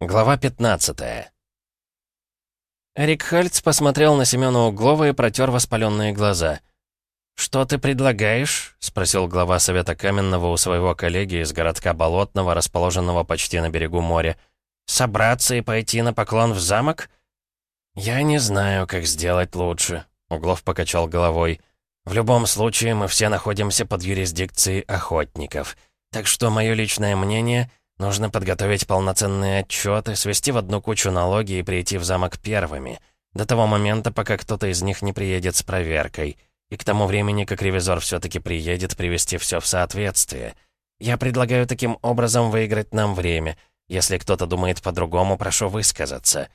Глава 15 Эрик Хальц посмотрел на Семёна Углова и протер воспаленные глаза. «Что ты предлагаешь?» — спросил глава Совета Каменного у своего коллеги из городка Болотного, расположенного почти на берегу моря. «Собраться и пойти на поклон в замок?» «Я не знаю, как сделать лучше», — Углов покачал головой. «В любом случае, мы все находимся под юрисдикцией охотников. Так что мое личное мнение — нужно подготовить полноценные отчеты, свести в одну кучу налоги и прийти в замок первыми, до того момента, пока кто-то из них не приедет с проверкой». И к тому времени, как ревизор все-таки приедет, привести все в соответствие. Я предлагаю таким образом выиграть нам время. Если кто-то думает по-другому, прошу высказаться».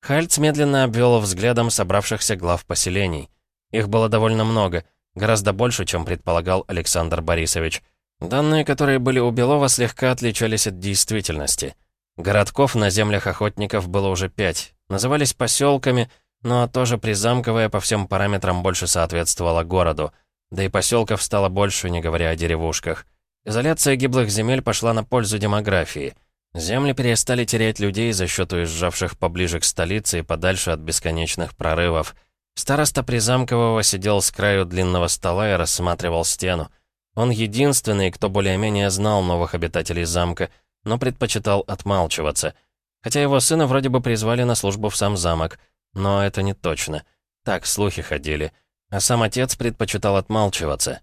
Хальц медленно обвел взглядом собравшихся глав поселений. Их было довольно много, гораздо больше, чем предполагал Александр Борисович. Данные, которые были у Белова, слегка отличались от действительности. Городков на землях охотников было уже пять. Назывались поселками — но тоже призамковая по всем параметрам больше соответствовала городу. Да и поселков стало больше, не говоря о деревушках. Изоляция гиблых земель пошла на пользу демографии. Земли перестали терять людей за счет уезжавших поближе к столице и подальше от бесконечных прорывов. Староста Призамкового сидел с краю длинного стола и рассматривал стену. Он единственный, кто более-менее знал новых обитателей замка, но предпочитал отмалчиваться. Хотя его сына вроде бы призвали на службу в сам замок — но это не точно. Так слухи ходили. А сам отец предпочитал отмалчиваться.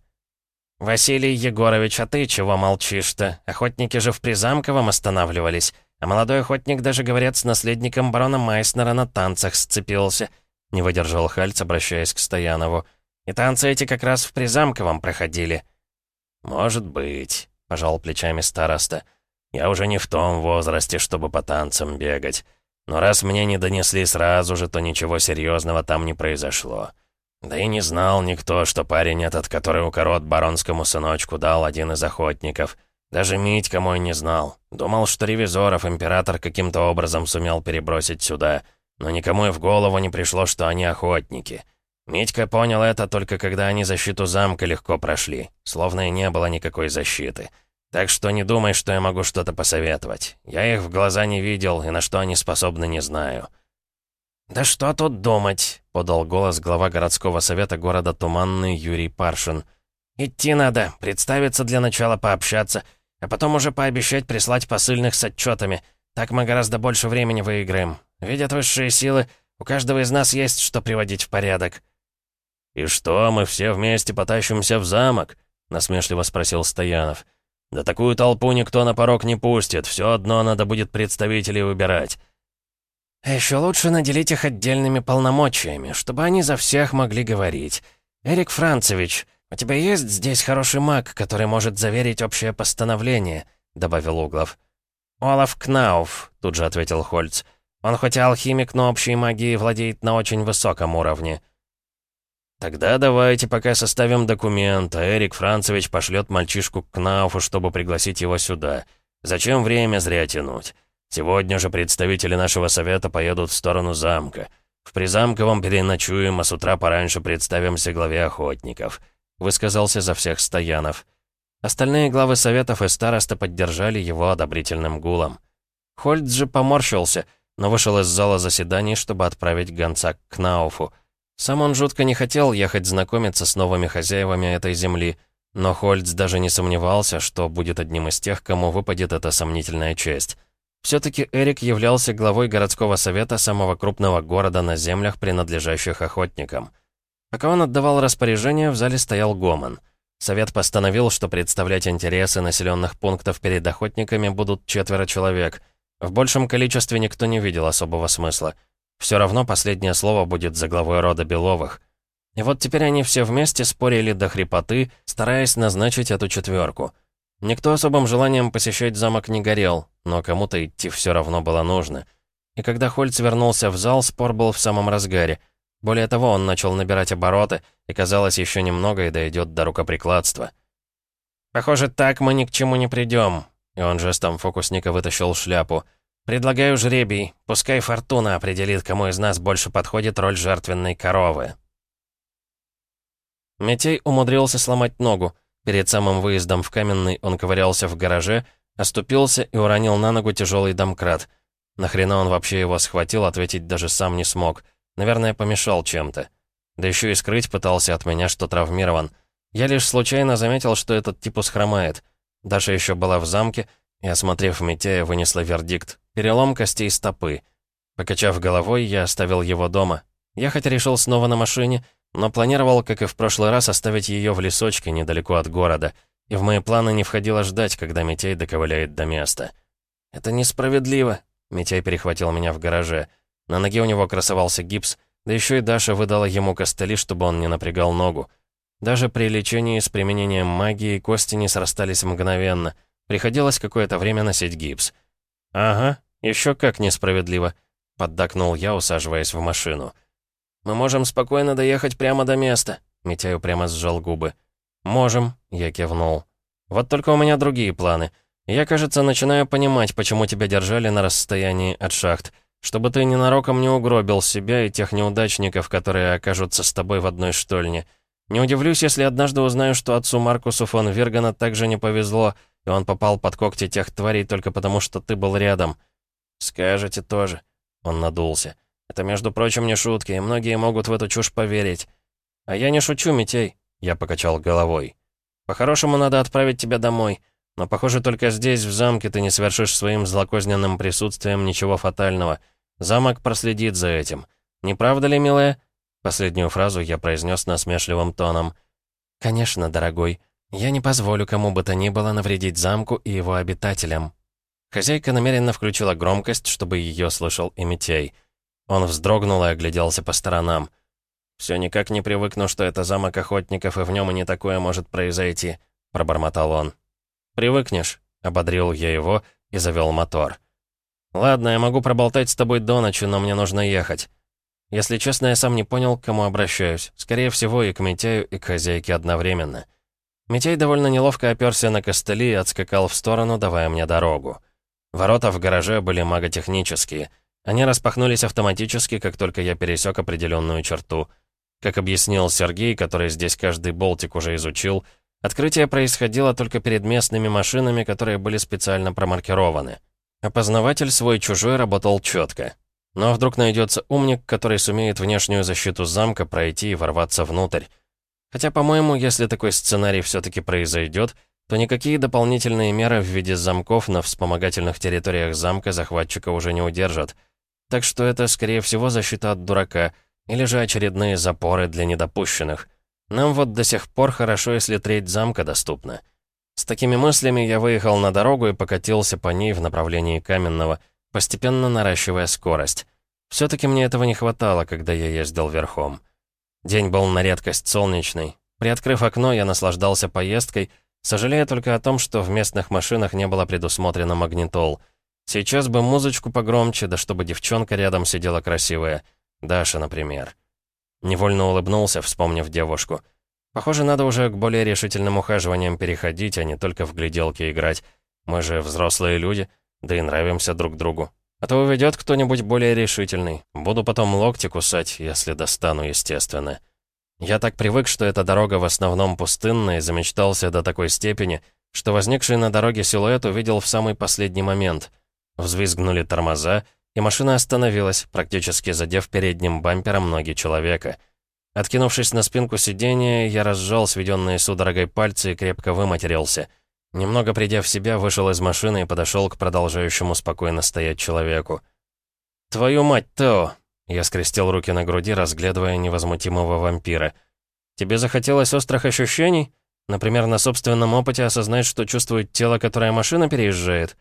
«Василий Егорович, а ты чего молчишь-то? Охотники же в Призамковом останавливались. А молодой охотник даже, говорят, с наследником барона Майснера на танцах сцепился». Не выдержал Хальц, обращаясь к Стоянову. «И танцы эти как раз в Призамковом проходили». «Может быть», — пожал плечами староста. «Я уже не в том возрасте, чтобы по танцам бегать. Но раз мне не донесли сразу же, то ничего серьезного там не произошло. Да и не знал никто, что парень этот, который укорот баронскому сыночку дал один из охотников. Даже Митька мой не знал. Думал, что ревизоров император каким-то образом сумел перебросить сюда. Но никому и в голову не пришло, что они охотники. Митька понял это только когда они защиту замка легко прошли. Словно и не было никакой защиты. Так что не думай, что я могу что-то посоветовать. Я их в глаза не видел, и на что они способны, не знаю». «Да что тут думать?» — подал голос глава городского совета города Туманный Юрий Паршин. «Идти надо, представиться для начала пообщаться, а потом уже пообещать прислать посыльных с отчетами. Так мы гораздо больше времени выиграем. Видят высшие силы, у каждого из нас есть что приводить в порядок». «И что, мы все вместе потащимся в замок?» — насмешливо спросил Стоянов. — да такую толпу никто на порог не пустит, все одно надо будет представителей выбирать. А еще лучше наделить их отдельными полномочиями, чтобы они за всех могли говорить. Эрик Францевич, у тебя есть здесь хороший маг, который может заверить общее постановление?» — добавил Углов. «Олаф Кнауф», — тут же ответил Хольц. «Он хоть и алхимик, но общей магией владеет на очень высоком уровне». «Тогда давайте пока составим документ, а Эрик Францевич пошлет мальчишку к Кнауфу, чтобы пригласить его сюда. Зачем время зря тянуть? Сегодня же представители нашего совета поедут в сторону замка. В Призамковом переночуем, а с утра пораньше представимся главе охотников», — высказался за всех Стоянов. Остальные главы советов и староста поддержали его одобрительным гулом. Хольд же поморщился, но вышел из зала заседаний, чтобы отправить гонца к Кнауфу — сам он жутко не хотел ехать знакомиться с новыми хозяевами этой земли, но Хольц даже не сомневался, что будет одним из тех, кому выпадет эта сомнительная честь. Все-таки Эрик являлся главой городского совета самого крупного города на землях, принадлежащих охотникам. Пока он отдавал распоряжение, в зале стоял гомон. Совет постановил, что представлять интересы населенных пунктов перед охотниками будут четверо человек. В большем количестве никто не видел особого смысла — все равно последнее слово будет за главой рода Беловых. И вот теперь они все вместе спорили до хрипоты, стараясь назначить эту четверку. Никто особым желанием посещать замок не горел, но кому-то идти все равно было нужно. И когда Хольц вернулся в зал, спор был в самом разгаре. Более того, он начал набирать обороты, и казалось, еще немного и дойдет до рукоприкладства. «Похоже, так мы ни к чему не придем», и он жестом фокусника вытащил шляпу — «Предлагаю жребий. Пускай фортуна определит, кому из нас больше подходит роль жертвенной коровы». Метей умудрился сломать ногу. Перед самым выездом в Каменный он ковырялся в гараже, оступился и уронил на ногу тяжелый домкрат. Нахрена он вообще его схватил, ответить даже сам не смог. Наверное, помешал чем-то. Да еще и скрыть пытался от меня, что травмирован. Я лишь случайно заметил, что этот типус хромает. Даша еще была в замке, и, осмотрев Митяя, вынесла вердикт. Перелом костей стопы. Покачав головой, я оставил его дома. Я хоть решил снова на машине, но планировал, как и в прошлый раз, оставить ее в лесочке недалеко от города. И в мои планы не входило ждать, когда Митяй доковыляет до места. «Это несправедливо», — Митяй перехватил меня в гараже. На ноге у него красовался гипс, да еще и Даша выдала ему костыли, чтобы он не напрягал ногу. Даже при лечении с применением магии кости не срастались мгновенно. Приходилось какое-то время носить гипс. «Ага, еще как несправедливо», — поддакнул я, усаживаясь в машину. «Мы можем спокойно доехать прямо до места», — Митяю прямо сжал губы. «Можем», — я кивнул. «Вот только у меня другие планы. Я, кажется, начинаю понимать, почему тебя держали на расстоянии от шахт. Чтобы ты ненароком не угробил себя и тех неудачников, которые окажутся с тобой в одной штольне. Не удивлюсь, если однажды узнаю, что отцу Маркусу фон Виргана также не повезло, и он попал под когти тех тварей только потому, что ты был рядом. Скажете тоже. Он надулся. Это, между прочим, не шутки, и многие могут в эту чушь поверить. А я не шучу, Митей. Я покачал головой. По-хорошему, надо отправить тебя домой. Но, похоже, только здесь, в замке, ты не совершишь своим злокозненным присутствием ничего фатального. Замок проследит за этим. Не правда ли, милая?» Последнюю фразу я произнес насмешливым тоном. «Конечно, дорогой. Я не позволю кому бы то ни было навредить замку и его обитателям». Хозяйка намеренно включила громкость, чтобы ее слышал и Митей. Он вздрогнул и огляделся по сторонам. «Все никак не привыкну, что это замок охотников, и в нем и не такое может произойти», — пробормотал он. «Привыкнешь», — ободрил я его и завел мотор. «Ладно, я могу проболтать с тобой до ночи, но мне нужно ехать». Если честно, я сам не понял, к кому обращаюсь. Скорее всего, и к Митяю, и к хозяйке одновременно. Митяй довольно неловко оперся на костыли и отскакал в сторону, давая мне дорогу. Ворота в гараже были маготехнические. Они распахнулись автоматически, как только я пересек определенную черту. Как объяснил Сергей, который здесь каждый болтик уже изучил, открытие происходило только перед местными машинами, которые были специально промаркированы. Опознаватель свой-чужой работал четко. Но вдруг найдется умник, который сумеет внешнюю защиту замка пройти и ворваться внутрь. Хотя, по-моему, если такой сценарий все-таки произойдет, то никакие дополнительные меры в виде замков на вспомогательных территориях замка захватчика уже не удержат. Так что это, скорее всего, защита от дурака, или же очередные запоры для недопущенных. Нам вот до сих пор хорошо, если треть замка доступна. С такими мыслями я выехал на дорогу и покатился по ней в направлении Каменного, постепенно наращивая скорость. Все-таки мне этого не хватало, когда я ездил верхом. День был на редкость солнечный. Приоткрыв окно, я наслаждался поездкой, сожалея только о том, что в местных машинах не было предусмотрено магнитол. Сейчас бы музычку погромче, да чтобы девчонка рядом сидела красивая. Даша, например. Невольно улыбнулся, вспомнив девушку. Похоже, надо уже к более решительным ухаживаниям переходить, а не только в гляделки играть. Мы же взрослые люди — да и нравимся друг другу. А то уведет кто-нибудь более решительный. Буду потом локти кусать, если достану, естественно. Я так привык, что эта дорога в основном пустынная, и замечтался до такой степени, что возникший на дороге силуэт увидел в самый последний момент. Взвизгнули тормоза, и машина остановилась, практически задев передним бампером ноги человека. Откинувшись на спинку сиденья, я разжал сведенные судорогой пальцы и крепко выматерился — Немного придя в себя, вышел из машины и подошел к продолжающему спокойно стоять человеку. «Твою мать, Тео!» Я скрестил руки на груди, разглядывая невозмутимого вампира. «Тебе захотелось острых ощущений? Например, на собственном опыте осознать, что чувствует тело, которое машина переезжает?»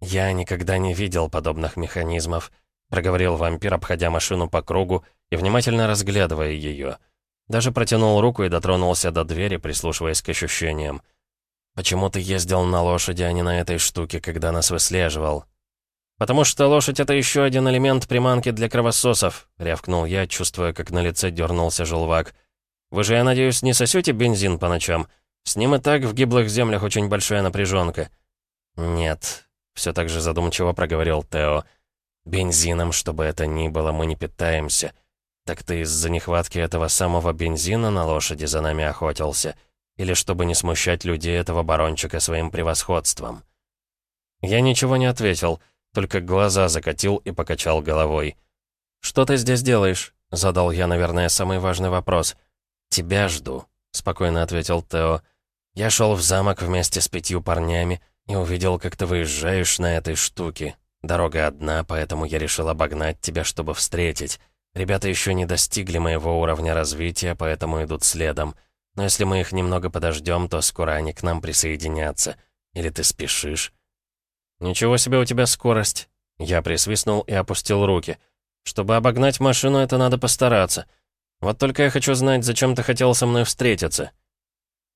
«Я никогда не видел подобных механизмов», — проговорил вампир, обходя машину по кругу и внимательно разглядывая ее. Даже протянул руку и дотронулся до двери, прислушиваясь к ощущениям. «Почему ты ездил на лошади, а не на этой штуке, когда нас выслеживал?» «Потому что лошадь — это еще один элемент приманки для кровососов», — рявкнул я, чувствуя, как на лице дернулся желвак. «Вы же, я надеюсь, не сосете бензин по ночам? С ним и так в гиблых землях очень большая напряженка». «Нет», — все так же задумчиво проговорил Тео. «Бензином, чтобы это ни было, мы не питаемся. Так ты из-за нехватки этого самого бензина на лошади за нами охотился?» Или чтобы не смущать людей этого барончика своим превосходством. Я ничего не ответил. только глаза закатил и покачал головой. «Что ты здесь делаешь?» — задал я, наверное, самый важный вопрос. «Тебя жду», — спокойно ответил Тео. «Я шел в замок вместе с пятью парнями и увидел, как ты выезжаешь на этой штуке. Дорога одна, поэтому я решил обогнать тебя, чтобы встретить. Ребята еще не достигли моего уровня развития, поэтому идут следом. Но если мы их немного подождем, то скоро они к нам присоединятся. Или ты спешишь?» «Ничего себе у тебя скорость!» Я присвистнул и опустил руки. «Чтобы обогнать машину, это надо постараться. Вот только я хочу знать, зачем ты хотел со мной встретиться».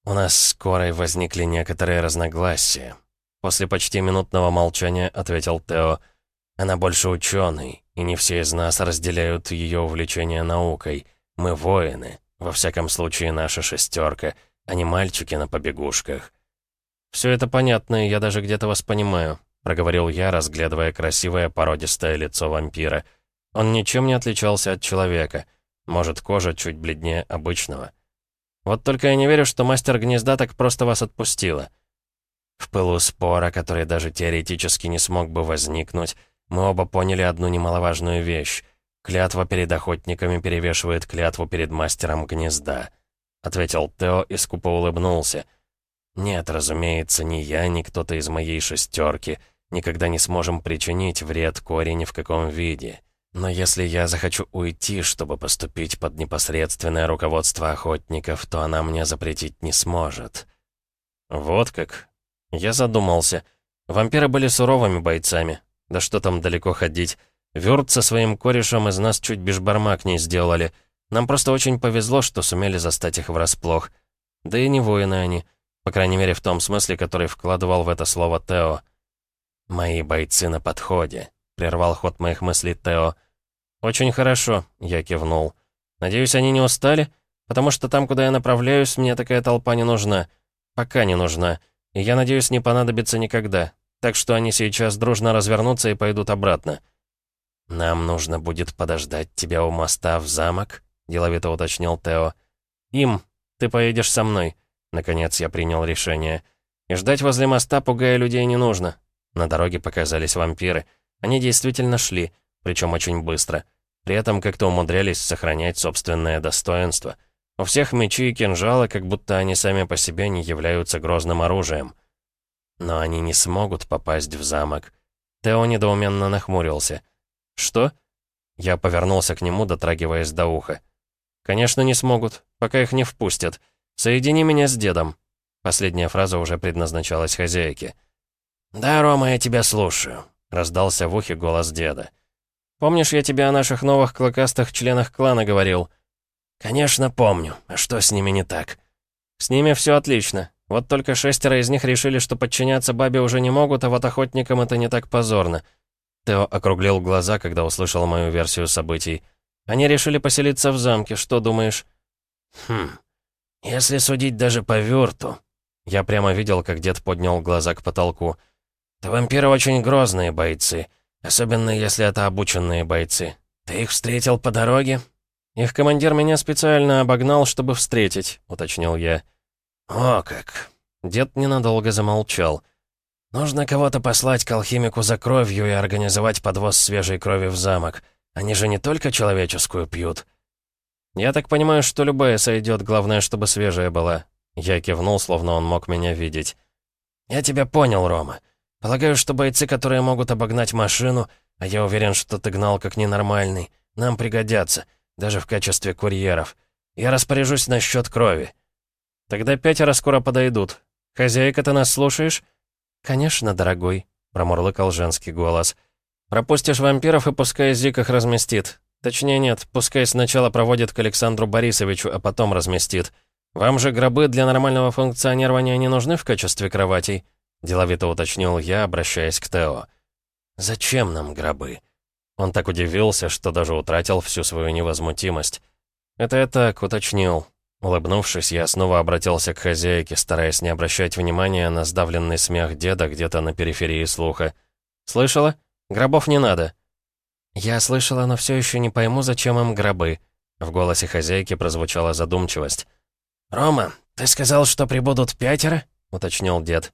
У нас с Корой возникли некоторые разногласия. После почти минутного молчания ответил Тео. Она больше ученый, и не все из нас разделяют ее увлечение наукой. Мы воины, во всяком случае наша шестерка, а не мальчики на побегушках. Все это понятно, и я даже где-то вас понимаю проговорил я, разглядывая красивое породистое лицо вампира. Он ничем не отличался от человека. Может, кожа чуть бледнее обычного. Вот только я не верю, что мастер гнезда так просто вас отпустила. В пылу спора, который даже теоретически не смог бы возникнуть, мы оба поняли одну немаловажную вещь. Клятва перед охотниками перевешивает клятву перед мастером гнезда. Ответил Тео и скупо улыбнулся. Нет, разумеется, ни я, ни кто-то из моей шестерки — никогда не сможем причинить вред Коре в каком виде. Но если я захочу уйти, чтобы поступить под непосредственное руководство охотников, то она мне запретить не сможет. Вот как. Я задумался. Вампиры были суровыми бойцами. Да что там далеко ходить. Вёрт со своим корешем из нас чуть бешбармак не сделали. Нам просто очень повезло, что сумели застать их врасплох. Да и не воины они. По крайней мере, в том смысле, который вкладывал в это слово Тео. «Мои бойцы на подходе», — прервал ход моих мыслей Тео. «Очень хорошо», — я кивнул. «Надеюсь, они не устали? Потому что там, куда я направляюсь, мне такая толпа не нужна. Пока не нужна. И я надеюсь, не понадобится никогда. Так что они сейчас дружно развернутся и пойдут обратно». «Нам нужно будет подождать тебя у моста в замок?» — деловито уточнил Тео. «Им, ты поедешь со мной». Наконец я принял решение. «И ждать возле моста, пугая людей, не нужно. На дороге показались вампиры. Они действительно шли, причем очень быстро. При этом как-то умудрялись сохранять собственное достоинство. У всех мечи и кинжалы, как будто они сами по себе не являются грозным оружием. Но они не смогут попасть в замок. Тео недоуменно нахмурился. «Что?» Я повернулся к нему, дотрагиваясь до уха. «Конечно, не смогут, пока их не впустят. Соедини меня с дедом». Последняя фраза уже предназначалась хозяйке. «Да, Рома, я тебя слушаю», — раздался в ухе голос деда. «Помнишь, я тебе о наших новых клыкастых членах клана говорил?» «Конечно, помню. А что с ними не так?» «С ними все отлично. Вот только шестеро из них решили, что подчиняться бабе уже не могут, а вот охотникам это не так позорно». Тео округлил глаза, когда услышал мою версию событий. «Они решили поселиться в замке, что думаешь?» «Хм, если судить даже по вёрту...» Я прямо видел, как дед поднял глаза к потолку. «То вампиры очень грозные бойцы, особенно если это обученные бойцы. Ты их встретил по дороге?» «Их командир меня специально обогнал, чтобы встретить», — уточнил я. «О как!» Дед ненадолго замолчал. «Нужно кого-то послать к алхимику за кровью и организовать подвоз свежей крови в замок. Они же не только человеческую пьют». «Я так понимаю, что любая сойдет, главное, чтобы свежая была». Я кивнул, словно он мог меня видеть. «Я тебя понял, Рома. Полагаю, что бойцы, которые могут обогнать машину, а я уверен, что ты гнал как ненормальный, нам пригодятся, даже в качестве курьеров. Я распоряжусь насчет крови. Тогда пятеро скоро подойдут. Хозяйка, ты нас слушаешь? Конечно, дорогой, промурлыкал женский голос. Пропустишь вампиров и пускай Зик их разместит. Точнее нет, пускай сначала проводит к Александру Борисовичу, а потом разместит. Вам же гробы для нормального функционирования не нужны в качестве кроватей. Деловито уточнил я, обращаясь к Тео. «Зачем нам гробы?» Он так удивился, что даже утратил всю свою невозмутимость. «Это я так уточнил». Улыбнувшись, я снова обратился к хозяйке, стараясь не обращать внимания на сдавленный смех деда где-то на периферии слуха. «Слышала? Гробов не надо». «Я слышала, но все еще не пойму, зачем им гробы». В голосе хозяйки прозвучала задумчивость. «Рома, ты сказал, что прибудут пятеро?» — уточнил дед.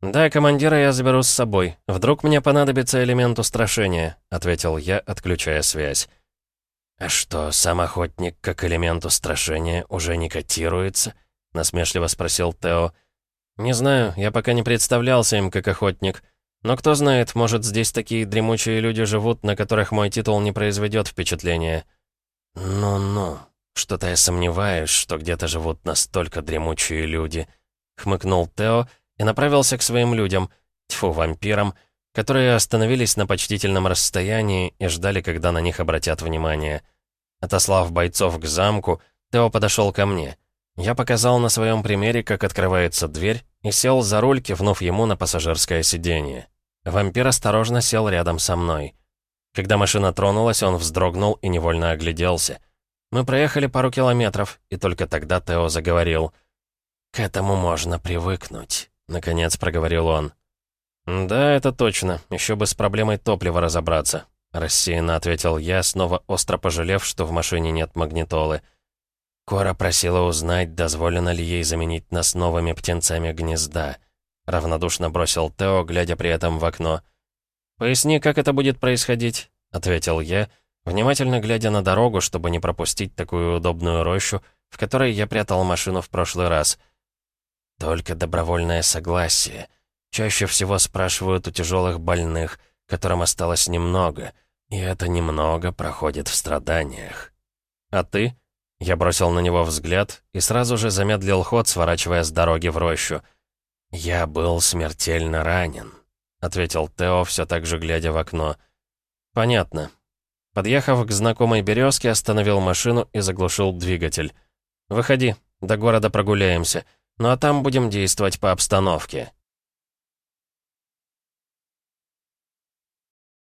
«Да, командира я заберу с собой. Вдруг мне понадобится элемент устрашения», — ответил я, отключая связь. «А что, сам охотник как элемент устрашения уже не котируется?» — насмешливо спросил Тео. «Не знаю, я пока не представлялся им как охотник. Но кто знает, может, здесь такие дремучие люди живут, на которых мой титул не произведет впечатления». «Ну-ну, что-то я сомневаюсь, что где-то живут настолько дремучие люди», — хмыкнул Тео и направился к своим людям, тьфу, вампирам, которые остановились на почтительном расстоянии и ждали, когда на них обратят внимание. Отослав бойцов к замку, Тео подошел ко мне. Я показал на своем примере, как открывается дверь, и сел за руль, кивнув ему на пассажирское сиденье. Вампир осторожно сел рядом со мной. Когда машина тронулась, он вздрогнул и невольно огляделся. Мы проехали пару километров, и только тогда Тео заговорил. «К этому можно привыкнуть», — наконец проговорил он. «Да, это точно. Еще бы с проблемой топлива разобраться», — рассеянно ответил я, снова остро пожалев, что в машине нет магнитолы. Кора просила узнать, дозволено ли ей заменить нас новыми птенцами гнезда. Равнодушно бросил Тео, глядя при этом в окно. «Поясни, как это будет происходить», — ответил я, внимательно глядя на дорогу, чтобы не пропустить такую удобную рощу, в которой я прятал машину в прошлый раз. «Только добровольное согласие. Чаще всего спрашивают у тяжелых больных, которым осталось немного, и это немного проходит в страданиях. А ты?» Я бросил на него взгляд и сразу же замедлил ход, сворачивая с дороги в рощу. «Я был смертельно ранен», — ответил Тео, все так же глядя в окно. «Понятно». Подъехав к знакомой березке, остановил машину и заглушил двигатель. «Выходи, до города прогуляемся, ну а там будем действовать по обстановке».